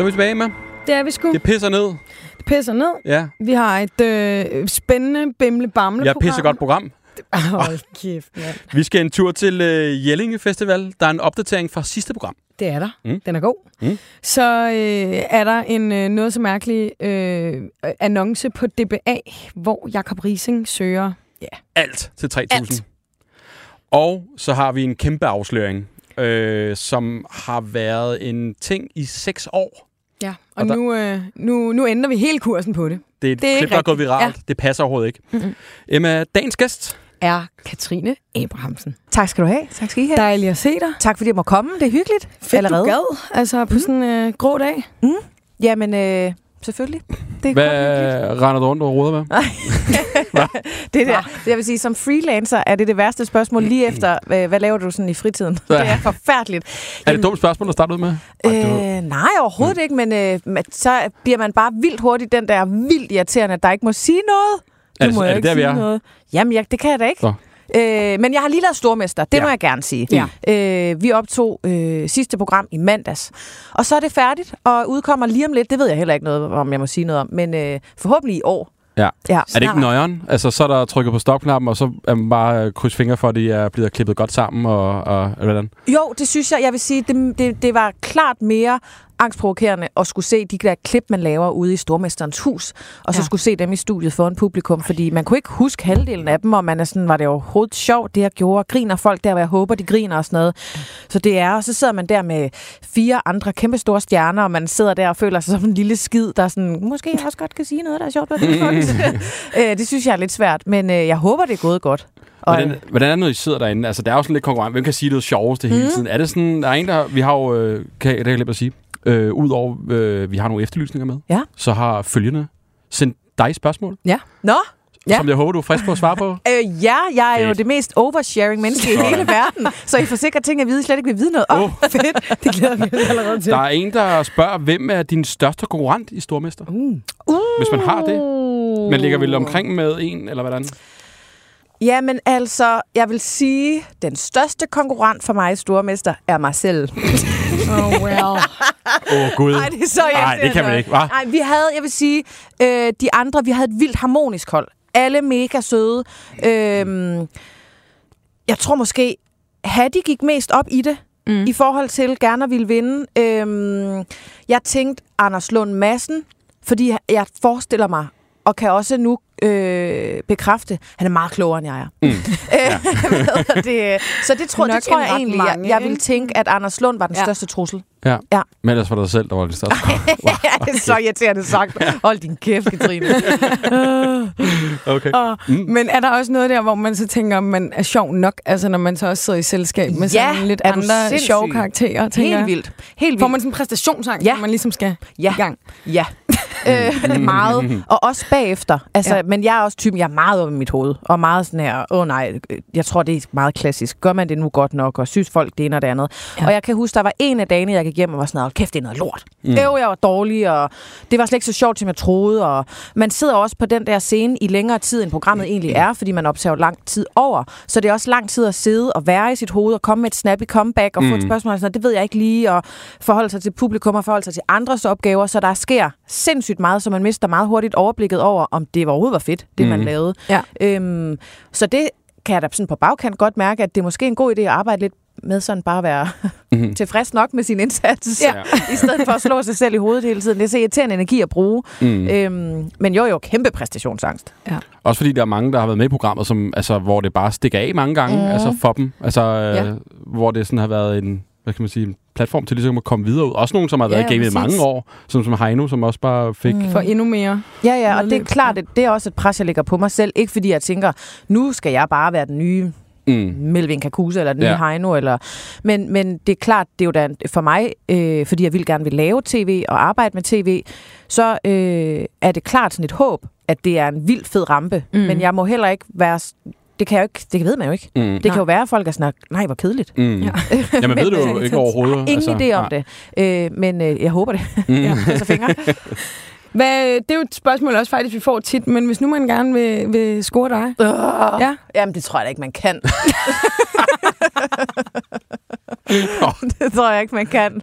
Så er vi tilbage med. Det er vi sgu. Det pisser ned. Det pisser ned. Ja. Vi har et øh, spændende bimle bamle Jeg pisser godt program. Hold kæft, mand. Vi skal en tur til øh, Jellinge Festival. Der er en opdatering fra sidste program. Det er der. Mm. Den er god. Mm. Så øh, er der en øh, noget så mærkelig øh, annonce på DBA, hvor Jakob Rising søger ja, Alt til 3.000. Alt. Og så har vi en kæmpe afsløring, øh, som har været en ting i seks år. Ja, og, Og der- nu, øh, nu, nu ændrer vi hele kursen på det. Det er et Det er klip, der er gået rigtigt. viralt. Ja. Det passer overhovedet ikke. Mm-mm. Emma, dagens gæst. Er Katrine Abrahamsen. Tak skal du have. Tak skal I have. Dejligt at se dig. Tak fordi jeg må komme. Det er hyggeligt. Fedt, Allerede. du gad. Altså på sådan en øh, grå dag. Jamen, øh, selvfølgelig. Det er Hvad render du rundt og roder med? Det der, jeg vil sige, som freelancer er det det værste spørgsmål lige efter, øh, hvad laver du sådan i fritiden? Ja. Det er forfærdeligt. Er det et dumt spørgsmål at starte ud med? Det var- Øh, nej, overhovedet ikke, men øh, så bliver man bare vildt hurtigt den der vildt irriterende, at der ikke må sige noget. Er Nu det- må er det ikke der, vi sige er? Noget. Jamen, jeg, det kan jeg da ikke. Så. Øh, men jeg har lige lavet stormester, det Ja. må jeg gerne sige. Ja. Øh, vi optog øh, sidste program i mandags, og så er det færdigt, og udkommer lige om lidt. Det ved jeg heller ikke noget om, jeg må sige noget om, men øh, forhåbentlig i år. Ja. Ja, Er det ikke nøjeren? Altså, så er der trykket på stopknappen, og så er man bare øh, kryds fingre for, at de er blevet klippet godt sammen, og, og eller hvordan? Jo, det synes jeg. Jeg vil sige, det, det, det var klart mere angstprovokerende at skulle se de der klip, man laver ude i Stormesterens hus, og så Ja. skulle se dem i studiet foran publikum, fordi man kunne ikke huske halvdelen af dem, og man er sådan, var det overhovedet sjovt, det jeg gjorde? Griner folk der, hvor jeg håber, de griner og sådan noget. Så det er, og så sidder man der med fire andre kæmpe store stjerner, og man sidder der og føler sig som en lille skid, der sådan, måske jeg også godt kan sige noget, der er sjovt. øh, det synes jeg er lidt svært, men øh, jeg håber, det er gået godt. Og, Hvordan, hvordan er det, når I sidder derinde? Altså, der er jo sådan lidt konkurrent. Hvem kan sige det sjoveste hele Mhm. tiden? Er det sådan, der er en, der... Vi har jo... Øh, kan, det kan jeg at sige. Øh, Udover, øh, vi har nogle efterlysninger med. Ja. Så har følgende sendt dig spørgsmål, Nå, ja. Ja. som jeg håber, du er frisk på at svare på. Øh, ja, jeg er jo det mest oversharing menneske i hele verden. Så I får sikkert ting at vide, I slet ikke vil vide noget om. Oh, fedt. Det glæder vi allerede til. Der er en, der spørger, hvem er din største konkurrent i Stormester? Uh. Hvis man har det. Man ligger vel omkring med en, eller hvordan? Jamen altså, jeg vil sige, den største konkurrent for mig i Stormester er mig selv. Oh, well. Åh, oh, Gud. Nej, det er så Nej, det kan man ikke, hva'? Nej, vi havde, jeg vil sige, øh, de andre, vi havde et vildt harmonisk hold. Alle mega søde. Øhm, jeg tror måske, Hattie gik mest op i det, Mm. mm. i forhold til gerne at ville vinde. Øhm, jeg tænkte Anders Lund Madsen, fordi jeg forestiller mig, og kan også nu øh, bekræfte, han er meget klogere, end jeg er. Mm. Øh, det, så det tror, det tror jeg egentlig, mange, jeg, jeg ville ikke? tænke, at Anders Lund var den Ja. ja. største trussel. Ja. Ja. Men ellers var det dig selv, der var det største. ja, det er så irriterende sagt. Hold din kæft, Katrine. Okay. Og, Mm. Men er der også noget der, hvor man så tænker, at man er sjov nok? Altså når man så også sidder i selskab med Ja, sådan lidt andre sindssyg? sjove karakterer, tænker Helt vildt. Helt Får vildt. man sådan en præstationsangst, Ja. når man ligesom skal Ja. i gang? Ja. øh, meget. Og også bagefter. Altså, Ja. Men jeg er også typen, jeg er meget oppe i mit hoved. Og meget sådan her, åh oh, nej, jeg tror, det er meget klassisk. Gør man det nu godt nok, og synes folk det ene og det andet. Ja. Og jeg kan huske, der var en af dagene, jeg gik hjem og var sådan, "Hold kæft, det er noget lort. Mm. Mm. Øv, jeg var dårlig, og det var slet ikke så sjovt, som jeg troede. Og man sidder også på den der scene i længere tid, end programmet egentlig er, fordi man optager lang tid over. Så det er også lang tid at sidde og være i sit hoved og komme med et snappy comeback og mm. få et Mm. spørgsmål. Sådan, det ved jeg ikke lige, og forholde sig til publikum og forholde sig til andres opgaver. Så der sker sindssygt meget, så man mister meget hurtigt overblikket over, om det overhovedet var fedt, det Mm. man lavede. Ja. Øhm, så det kan jeg da sådan på bagkant godt mærke, at det er måske en god idé at arbejde lidt med sådan bare at være Mhm. tilfreds nok med sin indsats, Ja. i stedet for at slå sig selv i hovedet hele tiden. Det er så irriterende energi at bruge. Mm. Øhm, men jo, jo, kæmpe præstationsangst. Også fordi der er mange, der har været med i programmet, som, altså, hvor det bare stikker af mange gange, mm. Altså for dem. Altså, øh, Ja. hvor det sådan har været en, hvad kan man sige, en platform til ligesom at komme videre ud. Også nogen, som har været Ja, i gamet i mange år, som, som Heino, som også bare fik... Mm. For endnu mere. Ja, ja, og det er klart, at det er også et pres, jeg lægger på mig selv. Ikke fordi jeg tænker, nu skal jeg bare være den nye Mm. Melvin Kakusa eller den nye Ja. Heino. Eller, men, men det er klart, det er jo da for mig, øh, fordi jeg vil gerne vil lave tv og arbejde med tv, så øh, er det klart sådan et håb, at det er en vild fed rampe. Mm. Men jeg må heller ikke være... Det kan jeg jo ikke, det ved man jo ikke. Mm. Det kan jo være, at folk er sådan, nej, hvor kedeligt. Mm. Ja. Ja. Jamen ved du jo øh, ikke overhovedet. Ingen idé om det. Øh, men øh, jeg håber det. Mm. ja, så fingre. Hvad, det er jo et spørgsmål også faktisk, vi får tit, men hvis nu man gerne vil, vil score dig. Uh, Ja. Jamen, det tror jeg da ikke, man kan. det tror jeg ikke, man kan.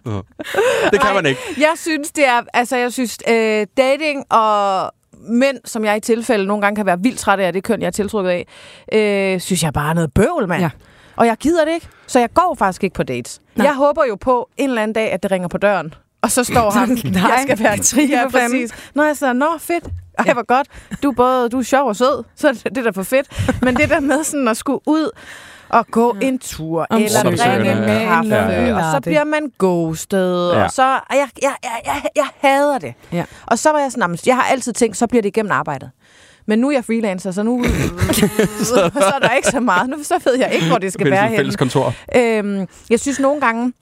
Det kan man ikke. Jeg synes, det er... Altså, jeg synes, øh, dating og mænd, som jeg i tilfælde nogle gange kan være vildt træt af, det køn, jeg er tiltrukket af, øh, synes jeg bare er noget bøvl, mand. Ja. Og jeg gider det ikke, så jeg går faktisk ikke på dates. Nej. Jeg håber jo på en eller anden dag, at det ringer på døren. Og så står han, Nej, jeg skal være Trine, ja, præcis. Nå, jeg siger, nå, fedt. Ej, hvor godt. Du er både du er sjov og sød, så det, det er da for fedt. Men det der med sådan at skulle ud og gå ja. en tur, Om eller drikke en kaffe, Ja, og så bliver man ghostet, Ja. og så... Og jeg, jeg, jeg, jeg, jeg hader det. Ja. Og så var jeg sådan, "Nå, men jeg har altid tænkt, så bliver det igennem arbejdet. Men nu er jeg freelancer, så nu så er der ikke så meget. Nu så ved jeg ikke, hvor det skal være henne. fælles kontor. Øhm, jeg synes nogle gange,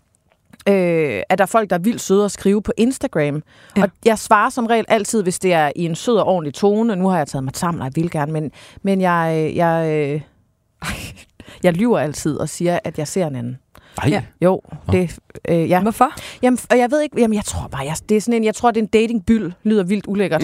øh, at der er folk, der er vildt søde at skrive på Instagram. Ja. Ja. Og jeg svarer som regel altid, hvis det er i en sød og ordentlig tone. Nu har jeg taget mig sammen, og jeg vil gerne, men, men jeg, jeg, øh, jeg lyver altid og siger, at jeg ser en anden. Nej. Ja. Jo, det, øh, ja. Hvorfor? Jamen, og jeg ved ikke, jamen, jeg tror bare, jeg, det er sådan en, jeg tror, det er en datingbyld, lyder vildt ulækkert.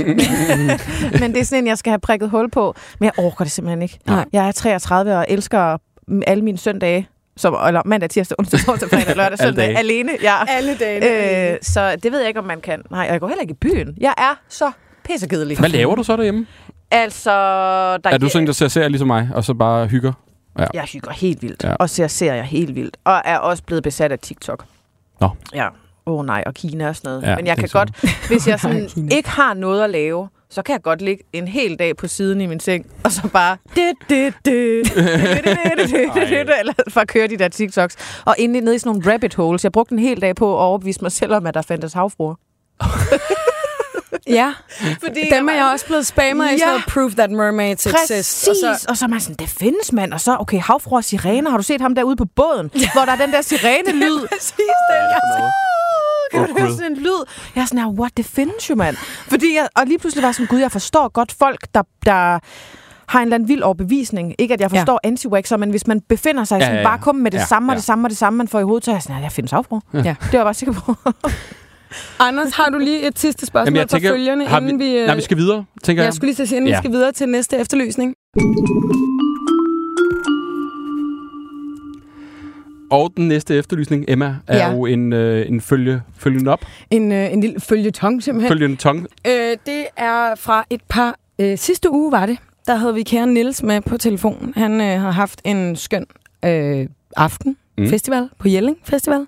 men det er sådan en, jeg skal have prikket hul på. Men jeg orker det simpelthen ikke. Nej. Jeg er 33 og elsker mm, alle mine søndage, som, eller mandag, tirsdag, onsdag, torsdag, fredag, lørdag, søndag, dage. alene. Ja. Alle dage. Øh, så det ved jeg ikke, om man kan. Nej, jeg går heller ikke i byen. Jeg er så pissekedelig. Hvad laver du så derhjemme? Altså, der Er du sådan, en, der ser serier ligesom mig, og så bare hygger? Ja. Jeg hygger helt vildt, ja. og ser serier helt vildt, og er også blevet besat af TikTok. Nå. Ja. Åh oh, nej, og Kina og sådan noget. Ja, Men jeg kan sådan. godt, hvis jeg sådan ikke har noget at lave, så kan jeg godt ligge en hel dag på siden i min seng, og så bare... Eller for at køre de der TikToks. Og inde nede i sådan nogle rabbit holes. Jeg brugte en hel dag på at overbevise mig selv om, at der fandtes havfruer. Ja, Fordi dem er jeg også blevet spammet ja. i sådan Ja. noget Proof That Mermaids Exist. Præcis. Og Og så, og så er man sådan, det findes, mand. Og så, okay, havfruer og sirener. Har du set ham derude på båden? hvor der er den der sirene-lyd. præcis den, jeg Kan Åh, du høre Gud. sådan en lyd? Jeg er sådan her, what, det findes jo, mand. Fordi jeg, og lige pludselig var jeg sådan, gud, jeg forstår godt folk, der, der har en eller anden vild overbevisning. Ikke, at jeg forstår ja. anti-waxer, men hvis man befinder sig i Ja, sådan ja, ja, ja. ja. vakuum med det Ja, ja, samme og ja. det samme og det samme, man får i hovedet, så er jeg sådan, jeg findes afro. Ja. Det var jeg bare sikker på. Anders, har du lige et sidste spørgsmål jeg fra følgerne, har vi, inden vi... øh, nej, vi skal videre, tænker jeg. Jeg skulle lige sige, inden ja. Vi skal videre til næste efterlysning. Og den næste efterlysning, Emma, er Ja. jo en, øh, en følge, følgen op, En, øh, en lille følgetong simpelthen. følgende tong. Øh, det er fra et par... Øh, sidste uge var det. Der havde vi kære Nils med på telefonen. Han øh, har haft en skøn øh, aften. Mm. festival, på Jelling Festival.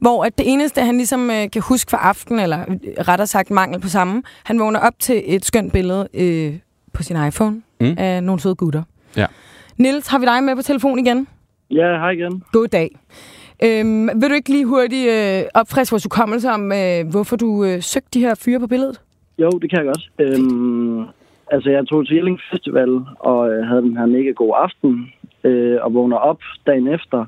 Hvor at det eneste, han ligesom øh, kan huske fra aften, eller rettere sagt mangel på samme, han vågner op til et skønt billede øh, på sin iPhone. Mm. af nogle søde gutter. Ja. Nils, har vi dig med på telefon igen? Ja, hej igen. God dag. Øhm, vil du ikke lige hurtigt øh, opfriske vores hukommelse om, øh, hvorfor du øh, søgte de her fyre på billedet? Jo, det kan jeg godt. Øhm, altså, jeg tog til Jelling Festival og øh, havde den her mega god aften, øh, og vågner op dagen efter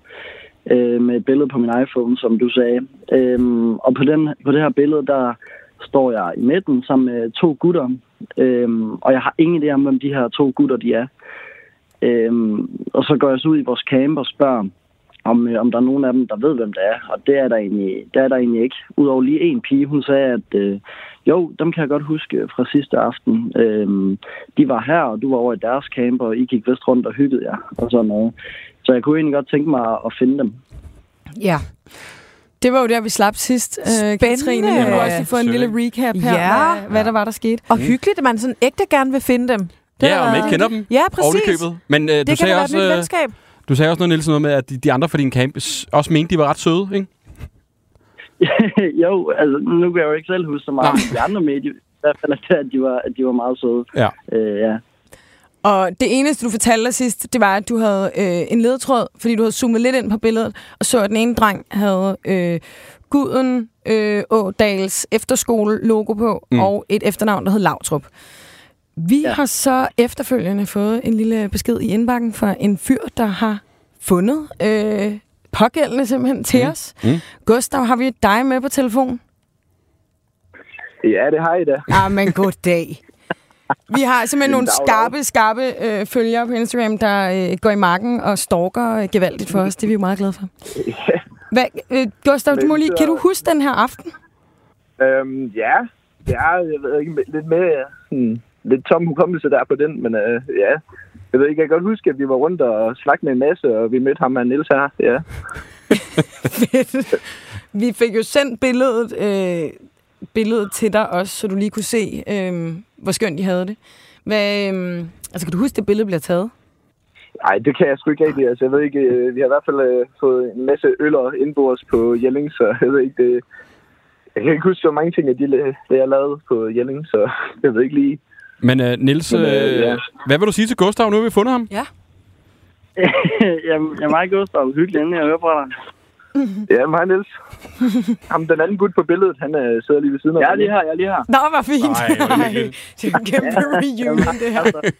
øh, med et billede på min iPhone, som du sagde. Øhm, og på, den, på det her billede, der står jeg i midten sammen med to gutter, øhm, og jeg har ingen idé om, hvem de her to gutter de er. Øhm, og så går jeg så ud i vores camp og spørger, om, øh, om der er nogen af dem, der ved, hvem det er. Og det er der egentlig, det er der egentlig ikke. Udover lige en pige, hun sagde, at øh, jo, dem kan jeg godt huske fra sidste aften. Øh, de var her, og du var over i deres camp, og I gik vist rundt og hyggede jer, og sådan noget. Så jeg kunne egentlig godt tænke mig at finde dem. Ja. Det var jo der, vi slap sidst, øh, Katrine. Men du også lige få en lille recap her, Ja. hvad, hvad der var, der skete. Og hyggeligt, at man sådan ægte gerne vil finde dem. Det Ja, har og man ikke kender dem. Ja, præcis. købet. Men øh, Det du, kan sagde da være også, et nyt øh, venskab. du sagde også noget, Nielsen, noget med, at de, de andre fra din camp også mente, de var ret søde, ikke? jo, altså nu kan jeg jo ikke selv huske så meget, de andre medier, i hvert fald, at de var, at de var meget søde. Ja. Øh, ja. Og det eneste, du fortalte dig sidst, det var, at du havde øh, en ledetråd, fordi du havde zoomet lidt ind på billedet, og så, at den ene dreng havde øh, Guden øh, Ådals efterskole-logo på, mm. Og et efternavn, der hed Lautrup. Vi ja. Har så efterfølgende fået en lille besked i indbakken fra en fyr, der har fundet øh, pågældende simpelthen til Mm. os. Mm. Gustav, har vi dig med på telefon? Ja, det har I da. Ah, men god dag. Vi har simpelthen nogle skarpe, skarpe øh, følgere på Instagram, der øh, går i marken og stalker øh, gevaldigt for os. Det er vi jo meget glade for. Hvad, øh, Gustav, du må lige, kan du huske den her aften? Øhm, ja, er, jeg ved ikke, lidt mere sådan, lidt tom hukommelse der på den, men øh, ja. Jeg ved ikke, jeg kan godt huske, at vi var rundt og snakkede med en masse, og vi mødte ham og Niels her. Ja. Vi fik jo sendt billedet, øh, billedet til dig også, så du lige kunne se, øh, hvor skønt de havde det. Hvad, øh, altså, kan du huske, det billede bliver taget? Nej, det kan jeg sgu ikke rigtig. Altså, jeg ved ikke, øh, vi har i hvert fald øh, fået en masse øller indbords på Jelling, så jeg ved ikke, det... Jeg kan ikke huske så mange ting, af de, det jeg lavede på Jelling, så jeg ved ikke lige. Men uh, Nils, Men, uh, øh, ja. hvad vil du sige til Gustav, nu har vi fundet ham? Ja. Jamen, jeg er meget Gustav. Hyggelig inden jeg hører fra dig. Ja, mig Niels. Ham, den anden gut på billedet, han øh, sidder lige ved siden af Jeg er mig. lige her, jeg er lige her. Nå, hvor fint. Ej, hvor hyggeligt. det er en kæmpe reunion, det her. Altså,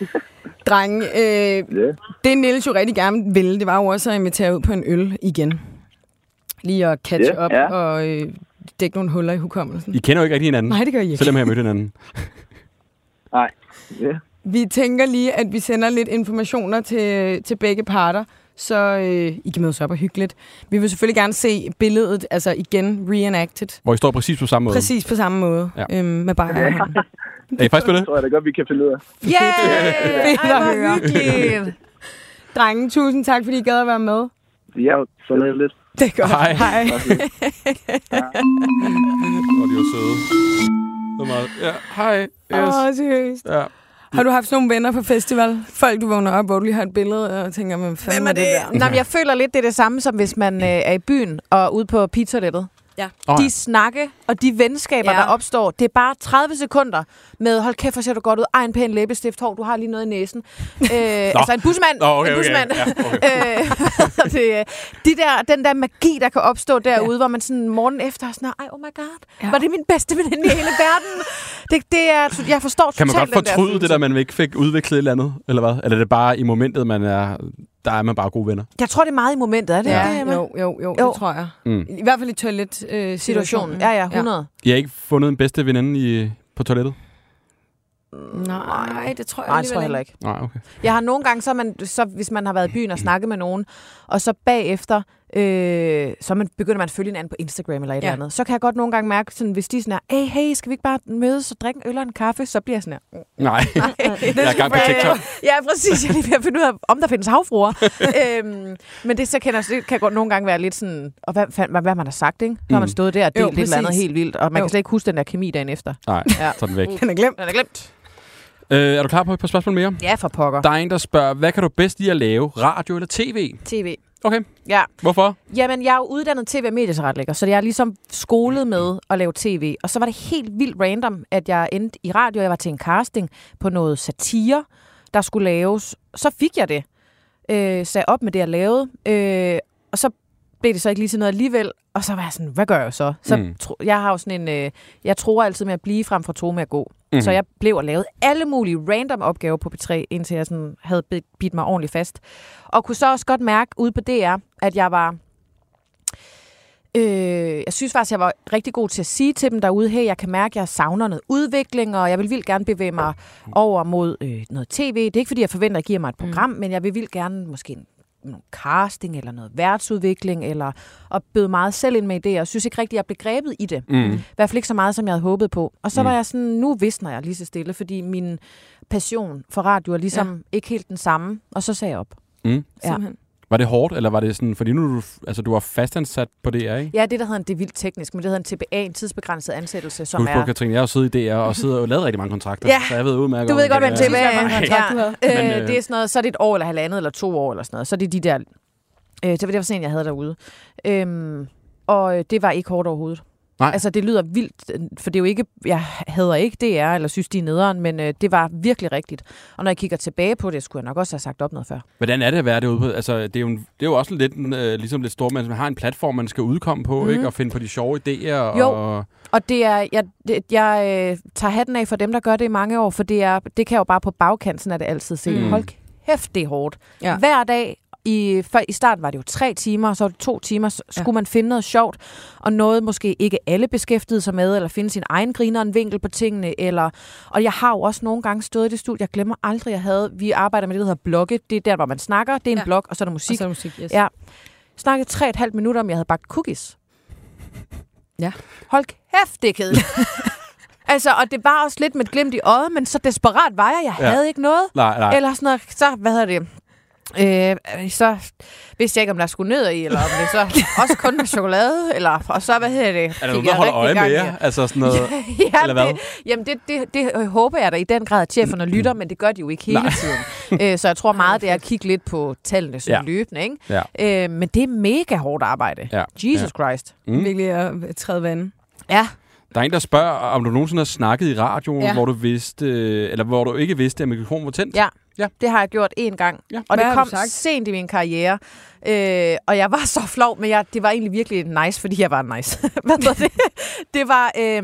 Drenge, øh, Ja. det Niels jo rigtig gerne ville, det var jo også at invitere ud på en øl igen. Lige at catch Ja, up ja. og øh, dække nogle huller i hukommelsen. I kender jo ikke rigtig hinanden, Nej, det gør I ikke. selvom jeg har mødt hinanden. nej. Ja. Vi tænker lige, at vi sender lidt informationer til, til begge parter, så øh, I kan mødes op og hyggeligt. Vi vil selvfølgelig gerne se billedet, altså igen reenacted. Hvor I står præcis på samme måde. Præcis på samme måde, Ja. ja. øhm, med bare hånden. Er I faktisk på det? Det tror jeg da godt, vi kan finde ud af. Yeah! Fedt at Ej, hvor høre. hyggeligt. Drenge, tusind tak, fordi I gad at være med. Ja, så lidt lidt. Det er godt. Hej. Hej. Hvor de var søde. Så meget. Ja, hej. Åh, Yes. oh, seriøst. Ja. Har du haft sådan nogle venner på festival? Folk, du vågner op, hvor du lige har et billede og tænker, hvad fanden er det der? Nå, men jeg føler lidt, det er det samme, som hvis man øh, er i byen og ude på pizzatoilettet. Oh, De snakke og de venskaber, Ja. ja. der opstår, det er bare 30 sekunder med, hold kæft, hvor ser du godt ud, ej, en pæn læbestift, hår, du har lige noget i næsen. Øh, altså en busmand. Nå, okay, en okay. busmand. Ja, okay. øh, det, øh, de der, den der magi, der kan opstå derude, ja. hvor man sådan morgen efter er sådan, ej, oh my god, Ja. ja. var det min bedste veninde i hele verden? Det, det er, jeg forstår Kan man totalt godt der fortryde det der, man ikke fik udviklet et eller andet? Eller hvad? Eller er det bare i momentet, man er, der er man bare gode venner? Jeg tror, det er meget i momentet, er det Ja, ikke det, Emma? jo, jo, jo, Jo. det tror jeg. Mm. I hvert fald i toilet-situationen. Situationen. Ja, ja, 100. I har ikke fundet en bedste veninde i, på toilettet? Nej, det tror jeg Nej, det tror alligevel jeg heller ikke. Nej, okay. Jeg har nogle gange, så, man, så hvis man har været i byen og snakket med nogen, og så bagefter, øh, så man, begynder man at følge hinanden på Instagram eller et Ja. eller andet, så kan jeg godt nogle gange mærke, sådan, hvis de er sådan her, hey, hey, skal vi ikke bare mødes og drikke en øl og en kaffe, så bliver jeg sådan her. Nej, jeg er gang på TikTok. Ja, præcis. Jeg er lige ved at finde ud af, om der findes havfruer. øhm, men det, så kan, jeg, det kan godt nogle gange være lidt sådan, og hvad, hvad, hvad, hvad man har sagt, ikke? Så har man Mm. stået der og Jo, delt et eller andet præcis. helt vildt, og man Jo. kan slet ikke huske den der kemi dagen efter. Nej, Ja. så er den væk. Den er glemt. Den er glemt. Øh, er du klar på et par spørgsmål mere? Ja, for pokker. Der er en, der spørger, hvad kan du bedst lide at lave? Radio eller tv? TV. Okay, Ja. hvorfor? Jamen, jeg er jo uddannet tv- og medietilrettelægger, så jeg er ligesom skolet med at lave tv. Og så var det helt vildt random, at jeg endte i radio. Jeg var til en casting på noget satire, der skulle laves. Så fik jeg det. Øh, sagde op med det, jeg lavede. Øh, og så blev det så ikke lige til noget alligevel. Og så var jeg sådan, hvad gør jeg så? Så Mm. mm. tro, jeg har jo sådan en, øh, jeg tror altid med at blive frem for tro med at gå. Mm. Så jeg blev og lavede alle mulige random opgaver på P3, indtil jeg sådan havde bidt- mig ordentligt fast. Og kunne så også godt mærke ude på DR, at jeg var... Øh, jeg synes faktisk, jeg var rigtig god til at sige til dem derude, hey, jeg kan mærke, at jeg savner noget udvikling, og jeg vil vildt gerne bevæge mig over mod øh, noget tv. Det er ikke, fordi jeg forventer, at give mig et program, mm. men jeg vil vildt gerne måske noget casting, eller noget værtsudvikling, eller og bød meget selv ind med idéer. Jeg synes ikke rigtigt, jeg blev grebet i det. Mm. I hvert fald ikke så meget, som jeg havde håbet på. Og så mm. var jeg sådan, nu visner jeg lige så stille, fordi min passion for radio er ligesom ja. ikke helt den samme. Og så sagde jeg op. Mm. Ja. Simpelthen. Var det hårdt, eller var det sådan, fordi nu er du, altså, du var fastansat på DR, ikke? Ja, det der hedder en, det er vildt teknisk, men det hedder en TBA, en tidsbegrænset ansættelse, som Husk på, er... Katrine, jeg har siddet i DR og siddet og lavet rigtig mange kontrakter, Ja. så jeg ved udmærket Du ved godt, hvad det en er. TBA er. Du havde. Men, Øh, øh, det er sådan noget, så er det et år eller halvandet eller to år eller sådan noget. Så er det de der... Øh, det var det var sådan en, jeg havde derude. Øhm, og øh, det var ikke hårdt overhovedet. Nej. Altså, det lyder vildt, øh, for det er jo ikke... Jeg hader ikke DR, eller synes, de er nederen, men øh, det var virkelig rigtigt. Og når jeg kigger tilbage på det, skulle jeg nok også have sagt op noget før. Hvordan er det at være derude på? Altså, det er jo, en, det er jo også lidt øh, ligesom lidt stort, man har en platform, man skal udkomme på, Mhm. ikke? Og finde på de sjove idéer. Jo. Og, Og det er, jeg, det, jeg øh, tager hatten af for dem, der gør det i mange år, for det, er, det kan jeg jo bare på bagkanten af det altid se. Mm. Mm. Hold kæft, det er hårdt. Ja. Hver dag, i, før, i starten var det jo tre timer, så var det to timer, så Ja. skulle man finde noget sjovt, og noget måske ikke alle beskæftigede sig med, eller finde sin egen griner en vinkel på tingene, eller, og jeg har jo også nogle gange stået i det studie, jeg glemmer aldrig, jeg havde, vi arbejder med det, der hedder blogge, det er der, hvor man snakker, det er en Ja. ja. blog, og så er der Og musik. så er der musik, yes. Ja. Snakkede tre og et halvt minutter om, jeg havde bagt cookies. Ja. Hold kæft, det er kedeligt. altså, og det var også lidt med et glimt i øjet, men så desperat var jeg. Jeg Ja. havde ikke noget. nej, nej. Eller sådan noget, så, hvad hedder det? Øh, så vidste jeg ikke, om der skulle nødder i, eller om det så også kun med chokolade, eller og så, hvad hedder det? Er der nogen, der holder øje med jer? Altså sådan noget... ja, Eller hvad? Det, jamen, det, det, det håber jeg da i den grad, at cheferne lytter, men det gør de jo ikke hele Nej. tiden. Øh, så jeg tror meget, det er at kigge lidt på tallene sådan Ja. løbende. Ikke? Ja. Øh, men det er mega hårdt arbejde. Ja. Jesus Christ. Mm. Virkelig at træde vand. Ja. Der er en, der spørger, om du nogensinde har snakket i radioen, Ja. hvor du vidste, øh, eller hvor du ikke vidste, at mikrofonen var tændt. Ja. Ja. Det har jeg gjort én gang. Ja. Og Hvad det har kom sent i min karriere. Øh, og jeg var så flov, men jeg, det var egentlig virkelig nice, fordi jeg var nice. Hvad hedder det? Det var, øh,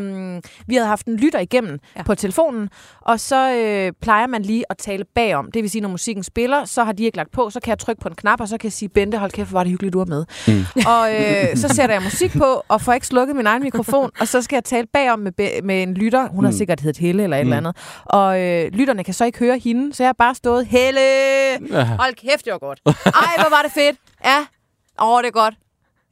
vi havde haft en lytter igennem Ja. på telefonen, og så øh, plejer man lige at tale bagom. Det vil sige, når musikken spiller, så har de ikke lagt på, så kan jeg trykke på en knap, og så kan jeg sige, Bente, hold kæft, hvor var det hyggeligt, du var med. Mm. Og øh, så sætter jeg musik på, og får ikke slukket min egen mikrofon, og så skal jeg tale bagom med, med en lytter. Hun har Mm. sikkert heddet Helle eller et eller andet. Og øh, lytterne kan så ikke høre hende, så jeg har bare stået, Helle! Ja. Hold kæft, det var godt. Ej, hvor var det fedt. Ja. Åh, oh, det er godt.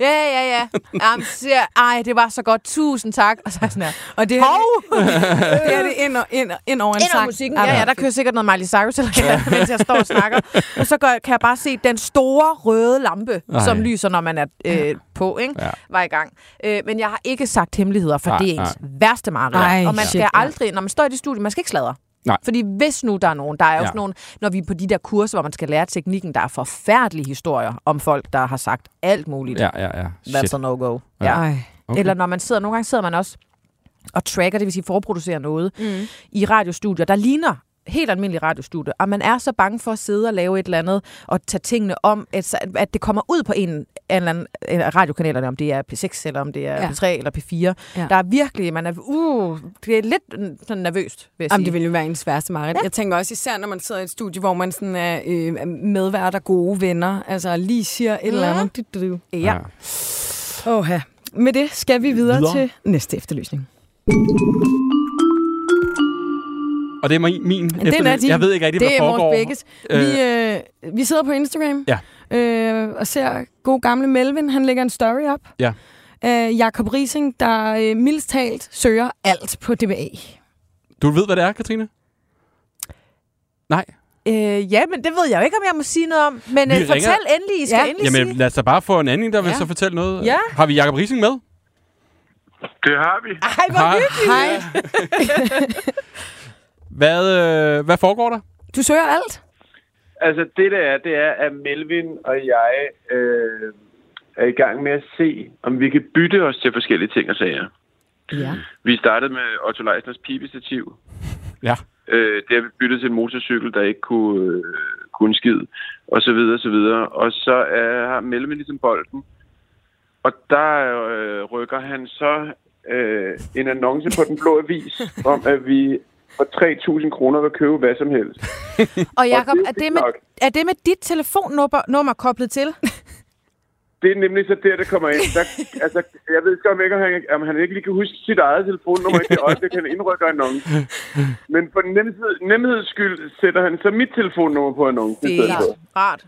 Ja, ja, ja. Jamen, ser, ej, det var så godt. Tusind tak. Og så er sådan her. Og det, Hov! det er det ind, og, ind, ind over en Ind over sang. musikken. Ja, ja, der kører sikkert noget Miley Cyrus, eller ja. mens jeg står og snakker. Og så kan jeg bare se den store røde lampe, Ej. Ej. som lyser, når man er øh, på, ikke? Ja. var i gang. Øh, men jeg har ikke sagt hemmeligheder, for Nej, det er ens værste mareridt. Ej, Og man skal aldrig, når man står i det studie, man skal ikke sladre. Nej. Fordi hvis nu der er nogen, der er Ja. også nogen, når vi er på de der kurser, hvor man skal lære teknikken, der er forfærdelige historier om folk, der har sagt alt muligt. Ja, ja, ja. That's Shit. a no-go. Ja. Ja. Ej. Okay. Eller når man sidder, nogle gange sidder man også og tracker, det vil sige forproducerer noget Mm. i radiostudier, der ligner helt almindelig radiostudie, og man er så bange for at sidde og lave et eller andet, og tage tingene om, at, at det kommer ud på en, en eller anden en radiokanalerne, om det er P6, eller om det er Ja. ja. P3 eller P4. Ja. Ja. Der er virkelig, man er, uh, det er lidt sådan nervøst, vil jeg Jamen, sige. det vil jo være ens værste mareridt. Ja. Jeg tænker også især, når man sidder i et studie, hvor man sådan er øh, medvært og gode venner. Altså lige siger et eller andet. Ja. Åh, ja. Med det skal vi Videre. videre. til næste efterlysning. Og det er min, min Den efterlys- er din. Jeg ved ikke rigtig, Det hvad er foregår. vores begges. Vi, øh, vi sidder på Instagram Ja. øh, og ser god gamle Melvin. Han lægger en story op. Ja. Øh, Jakob Rising, der øh, mildest talt søger alt på DBA. Du ved, hvad det er, Katrine? Nej. Øh, ja, men det ved jeg jo ikke, om jeg må sige noget om. Men Vi øh, fortæl endelig, I skal Ja. endelig Jamen, sige. lad os da bare få en anden, der vil Ja. så fortælle noget. Ja. Har vi Jacob Rising med? Det har vi. Ej, hvor hyggeligt. Hej. Hvad, øh, hvad foregår der? Du søger alt? Altså, det der er, det er, at Melvin og jeg øh, er i gang med at se, om vi kan bytte os til forskellige ting og sager. Ja. Vi startede med Otto Leisners pibestativ. Ja. Øh, det har vi byttet til en motorcykel, der ikke kunne, øh, kunne skid, og så videre, så videre. Og så øh, har Melvin ligesom bolden. Og der øh, rykker han så øh, en annonce på den blå avis, om at vi for 3.000 kroner vil købe hvad som helst. Og Jacob, Og det er er, det med, nok. er det med dit telefonnummer nummer koblet til? Det er nemlig så der, det kommer ind. Der, altså, jeg ved ikke, om, ikke, om, han, om han ikke lige kan huske sit eget telefonnummer i det øjeblik, han indrykker annoncen. Men for nemhed, nemheds skyld sætter han så mit telefonnummer på annoncen. Det er rart.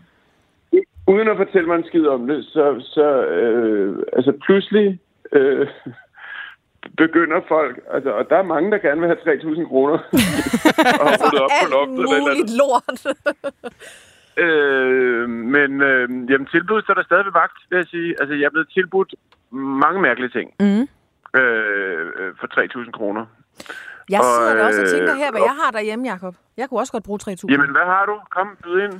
Uden at fortælle mig en skid om det, så, så øh, altså pludselig øh, begynder folk, altså, og der er mange, der gerne vil have 3.000 kroner og ryddet op på Alt loftet. Andet. muligt lort. Øh, men øh, jamen, tilbuddet står der stadig ved vagt, vil jeg sige. Altså, jeg er blevet tilbudt mange mærkelige ting Mm. øh, øh, for 3.000 kroner. Jeg sidder Og, da også og tænker øh, her, hvad jeg har derhjemme, Jacob. Jeg kunne også godt bruge 3.000. Jamen, hvad har du? Kom, byd ind.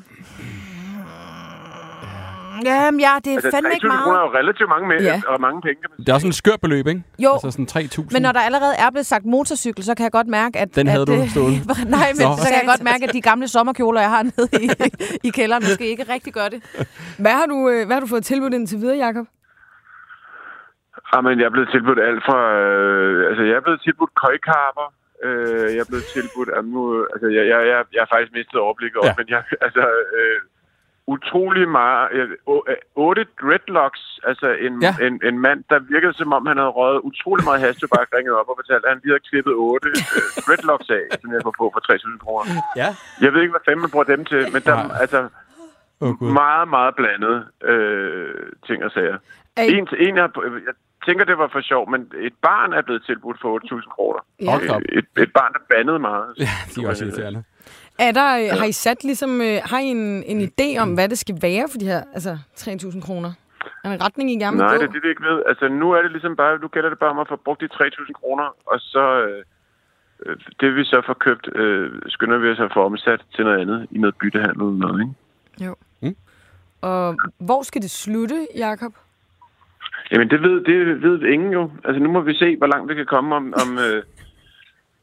Jamen, ja, det er Altså, fandme ikke 3.000 kroner er meget. jo relativt mange med, Ja. og mange penge, kan man Det er også sådan et skørt beløb, ikke? Jo, Altså sådan 3.000. men når der allerede er blevet sagt motorcykel, så kan jeg godt mærke, at... Den havde at, du øh, stående. Nej, men Nå. så kan jeg godt mærke, at de gamle sommerkjoler, jeg har nede i, i kælderen, måske ikke rigtig gør det. Hvad har du, øh, hvad har du fået tilbudt indtil videre, Jakob? Jamen, jeg er blevet tilbudt alt fra... Øh, altså, jeg er blevet tilbudt køjkarper. Øh, jeg er blevet tilbudt... Øh, altså, jeg, jeg, jeg, jeg har faktisk mistet overblikket over, ja. men jeg... Altså, øh, utrolig meget... Øh, øh, otte dreadlocks. Altså, en, Ja. ja. en, en mand, der virkede som om, han havde røget utrolig meget hashtobak, ringede op og fortalte, at han lige havde klippet otte øh, dreadlocks af, som jeg kunne få for 3.000 kroner. Ja. Jeg ved ikke, hvad fanden man bruger dem til, men der er Nej. altså Åh, Gud. meget, meget blandet øh, ting og sager. Er I- En, til en, jeg, jeg tænker, det var for sjov, men et barn er blevet tilbudt for 8.000 kroner. Op. Et, et barn, der bandede meget. Ja, de er også irriterende. Er der, øh, har I sat ligesom, øh, har I en, en idé om, hvad det skal være for de her altså, 3.000 kroner? Er en retning, I gerne vil Nej, gå? det er det, vi ikke ved. Altså, nu er det ligesom bare, nu gælder det bare om at få brugt de 3.000 kroner, og så øh, øh, det vi så får købt, øh, skynder vi os at få omsat til noget andet i noget byttehandel eller noget, ikke? Og hvor skal det slutte, Jakob? Jamen, det ved, det ved ingen jo. Altså, nu må vi se, hvor langt vi kan komme om, om, øh,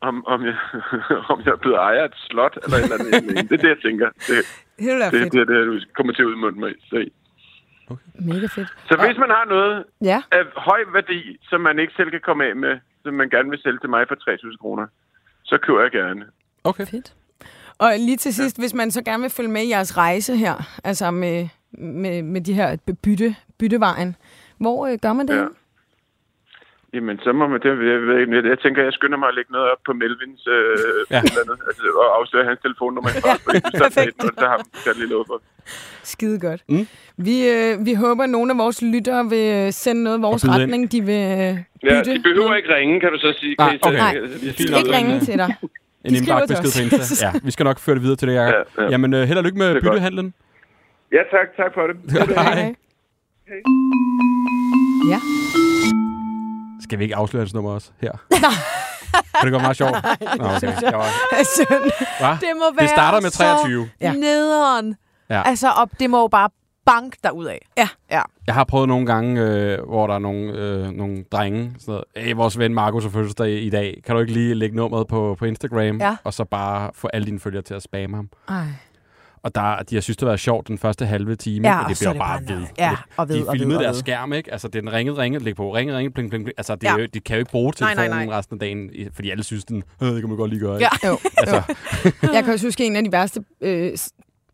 om, om, jeg, om jeg er blevet ejer af et slot, eller et eller andet. Det er det, jeg tænker. Det, Det det, det er det, du kommer til at udmunde mig i. Så, Mega fedt. så hvis man har noget Ja. af høj værdi, som man ikke selv kan komme af med, som man gerne vil sælge til mig for 3.000 kroner, så køber jeg gerne. Okay. Fedt. Og lige til sidst, hvis man så gerne vil følge med i jeres rejse her, altså med, med, med de her bytte, byttevejen, hvor øh, gør man det? Ja. Ja. Jamen, så må man det. Jeg, ved ikke, jeg, jeg tænker, jeg skynder mig at lægge noget op på Melvins øh, Ja. eller andet, altså, og afsløre hans telefonnummer. Ja, perfekt. Så har jeg lige lov for. Skide godt. Mm. Vi, øh, vi håber, at nogle af vores lyttere vil øh, sende noget i vores ind. retning, de vil øh, Ja, de behøver ikke ringe, kan du så sige. Så- okay. Nej, de skal ikke ringe til dig. En indbagt til besked på. Insta. Ja, vi skal nok føre det videre til det, Jacob. Ja, ja. Jamen, øh, held og lykke med byttehandlen. Ja, tak. Tak for det. Hej. Ja. Skal vi ikke afsløre hans nummer også her? Kan det gå meget sjovt? Nå, okay. Jeg var, Sådan. hva? Det må være Det starter med så 23. Ja. nederen. Ja. Altså, og det må jo bare bank derud af. Ja. ja. Jeg har prøvet nogle gange, øh, hvor der er nogle, øh, nogle drenge, sådan noget, hey, vores ven Markus har fødselsdag i dag. Kan du ikke lige lægge nummeret på, på Instagram? Ja. Og så bare få alle dine følgere til at spamme ham. Ej. Og der, de har synes, det været sjovt den første halve time, Ja, og det er bliver det bare bare ved. Ja, og ved, de og ved, filmede og deres ved. skærm, ikke? Altså, den ringede, ringede, læg på, ringe, ringe, pling, pling, pling. Altså, det, Ja. de kan jo ikke bruge Nej, nej, telefonen nej. resten af dagen, fordi alle synes, den, øh, det kan man godt lige gøre. Ja. ikke? Jo. Altså, Jeg kan også huske en af de værste øh,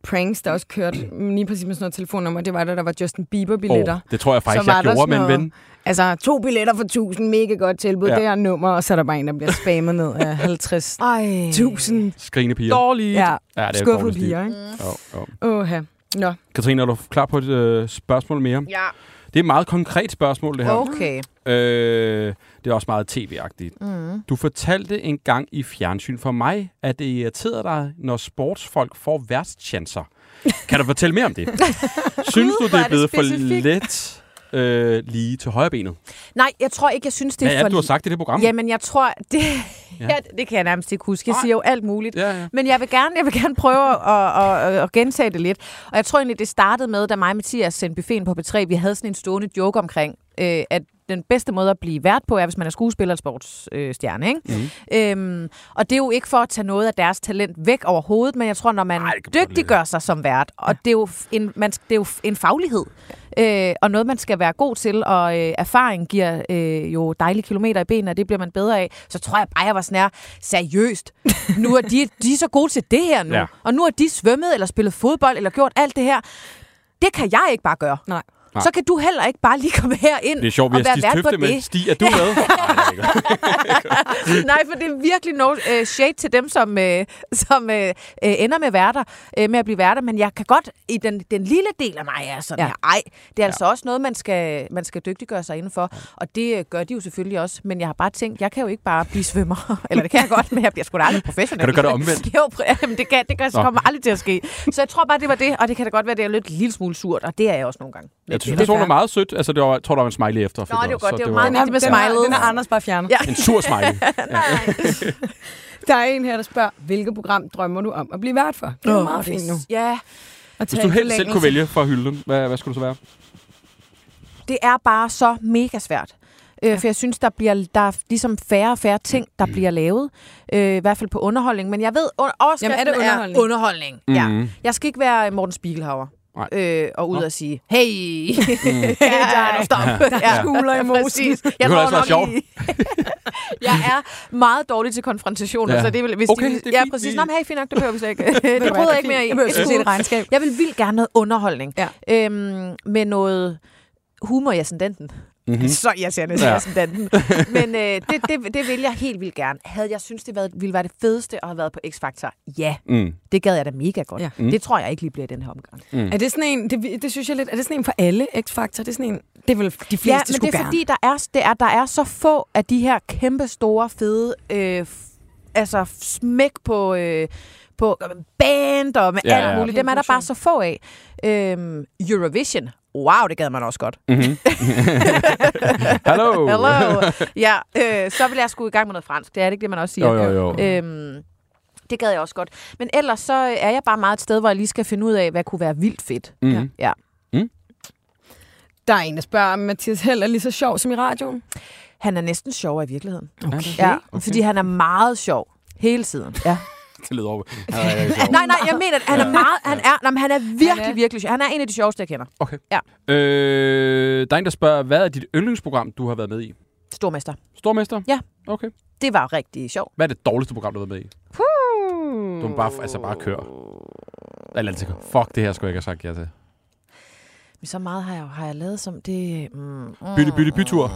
pranks, der også kørte lige præcis med sådan noget telefonnummer. Det var, da der var Justin Bieber-billetter. oh, det tror jeg faktisk, jeg der gjorde med en ven. Altså, to billetter for 1000, mega godt tilbud. Ja. Det her nummer, og så er der bare en, der bliver spammet ned af 50. Ej. 1000. Skrigende piger. Dårligt. Ja, Ja, det er skuffede piger, ikke? Jo. Åh, her. Nå. Katrine, er du klar på et øh, spørgsmål mere? Ja, Det er et meget konkret spørgsmål, det her. okay. Øh, det er også meget tv-agtigt. Mm. Du fortalte en gang i fjernsyn for mig, at det irriterede dig, når sportsfolk får værtschancer. Kan du fortælle mere om det? Synes du, det er blevet for let øh, lige til højrebenet? Nej, jeg tror ikke, jeg synes, det Hvad er er for... det, du har sagt i det program? Jamen, jeg tror... Det, Ja. ja. det kan jeg nærmest ikke huske. Jeg siger jo alt muligt. Ja, ja. Men jeg vil gerne, jeg vil gerne prøve at, at, at, at gentage det lidt. Og jeg tror egentlig, det startede med, da mig og Mathias sendte buffeten på B3, vi havde sådan en stående joke omkring, øh, at den bedste måde at blive vært på, er, hvis man er skuespiller eller sportsstjerne. Ikke? Mhm. Øhm, og det er jo ikke for at tage noget af deres talent væk overhovedet, men jeg tror, når man Ej, dygtiggør sig som vært, og det er jo en, man, det er jo en faglighed, øh, og noget, man skal være god til, og øh, erfaring giver øh, jo dejlige kilometer i benene, og det bliver man bedre af, så tror jeg bare, jeg var sådan her, seriøst, nu er de, de er så gode til det her nu, Ja. ja. og nu har de svømmet, eller spillet fodbold, eller gjort alt det her. Det kan jeg ikke bare gøre. Nej. Nej. Så kan du heller ikke bare lige komme her ind Det er sjovt, vi og har være vært på med. det. Stig, er du med? Nej, det er ikke. Nej, for det er virkelig no uh, shade til dem, som, uh, som uh, uh, ender med værter, uh, med at blive værter. Men jeg kan godt, i den, den lille del af mig er sådan Ja. ja. her, ej, det er altså også noget, man skal, man skal dygtiggøre sig indenfor. Og det gør de jo selvfølgelig også. Men jeg har bare tænkt, jeg kan jo ikke bare blive svømmer. Eller det kan jeg godt, men jeg bliver sgu da aldrig professionel. Kan du gøre det omvendt? Jo, jamen, det kan, det kan, så kommer aldrig til at ske. Så jeg tror bare, det var det. Og det kan da godt være, det er lidt lille smule surt. Og det er jeg også nogle gange. Jeg synes, Det fair. meget sødt. Altså, det var, jeg tror, der var en smiley efter. Nå, det var godt. så Det var meget Det med smilet. den er Anders bare fjernet. Ja. En sur smiley. Der er en her, der spørger, hvilket program drømmer du om at blive vært for? Det er meget det fint nu. Ja, At Hvis du en helst selv kunne vælge fra hylden, hvad, hvad skulle det så være? det er bare så mega svært. Øh, for jeg synes, der bliver der er ligesom færre og færre ting, der bliver lavet. Øh, I hvert fald på underholdning. Men jeg ved, under, overskriften Jamen, er det underholdning? Er underholdning. Ja. Mhm. Jeg skal ikke være Morten Spiegelhauer. Nej. Øh, og ud Nå. og sige, hey, ja, nu stop. Ja, Skuler i mosen. præcis. Jeg kunne også være I... jeg er meget dårlig til konfrontationer, Ja. ja. så det vil, hvis Okay, de, det er ja, fint, præcis. Nå, men hey, fint nok, det behøver vi slet ikke. det bryder jeg ikke mere i. Jeg behøver se et regnskab. Jeg vil vildt gerne noget underholdning. Ja. Øhm, med noget humor i ascendanten. Mhm. Mm-hmm. Så jeg siger næsten Ja. ja. ascendanten. Men øh, det, det, det vil jeg helt vildt gerne. Havde jeg synes det været, ville være det fedeste at have været på X-Factor? Ja, Mm. det gad jeg da mega godt. Ja. Ja. Mm. Det tror jeg ikke lige bliver i den her omgang. Er det sådan en, det, det synes jeg lidt, er det sådan en for alle X-Factor? Det er sådan en, det vel de fleste Ja, men det er gerne. fordi, der er, det er, der er så få af de her kæmpe store, fede, øh, f- altså smæk på, øh, på med band og med Ja, alt ja. muligt. Dem er der bare så få af. Øhm, Eurovision. Wow, det gad man også godt. Mm-hmm. Hallo. Hello. Ja, øh, så vil jeg skulle i gang med noget fransk. Det er det ikke det, man også siger. Jo, jo, jo. Øhm, det gad jeg også godt. Men ellers så er jeg bare meget et sted, hvor jeg lige skal finde ud af, hvad kunne være vildt fedt. Mm-hmm. Ja. Der er en, der spørger, om Mathias Held er lige så sjov som i radioen. Han er næsten sjovere i virkeligheden. Okay. Ja, fordi han er meget sjov hele tiden. Ja. Det lyder over. Er. Nej, nej, jeg mener, at han er meget, han er, nej, men han er virkelig, Han er- virkelig sjov. Han er en af de sjoveste, jeg kender. Okay. Ja. Øh, der er en, der spørger, hvad er dit yndlingsprogram, du har været med i? Stormester. Stormester? Ja. Okay. Det var rigtig sjovt. Hvad er det dårligste program, du har været med i? Du må bare, altså bare køre. Eller altid Fuck, det her skulle jeg ikke have sagt ja til. Men så meget har jeg, har jeg lavet som det... Mm, mm, Bytte, bytte, bytur.